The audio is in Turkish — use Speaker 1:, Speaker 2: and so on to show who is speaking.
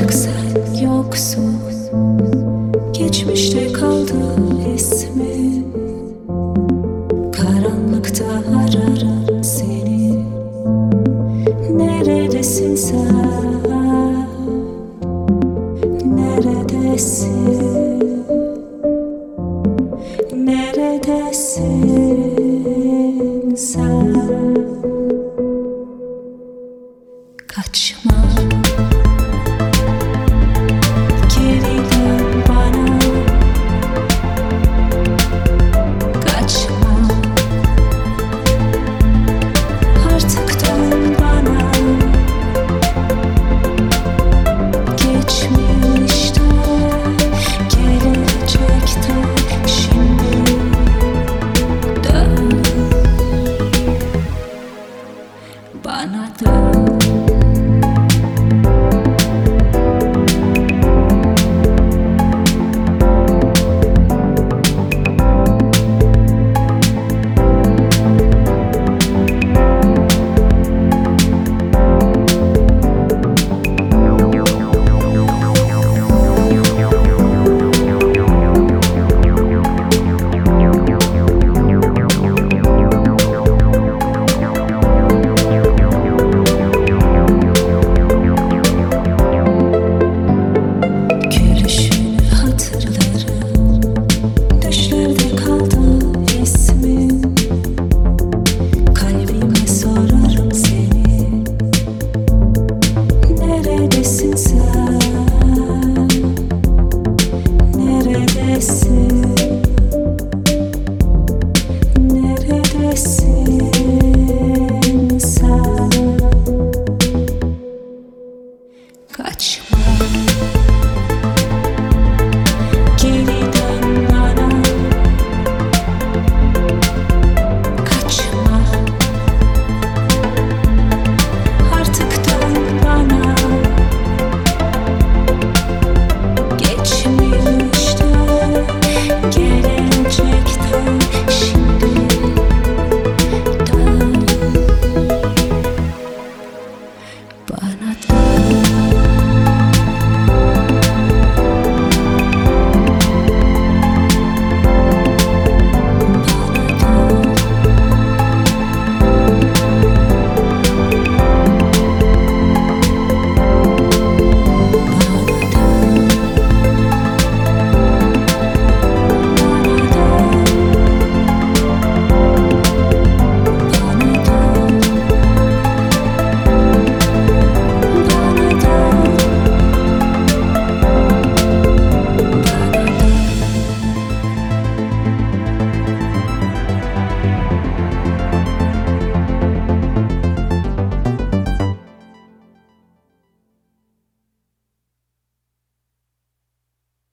Speaker 1: Artık sen yoksun Geçmişte kaldı ismi Karanlıkta ararım seni Neredesin sen? Neredesin? Neredesin sen? Pana Ty.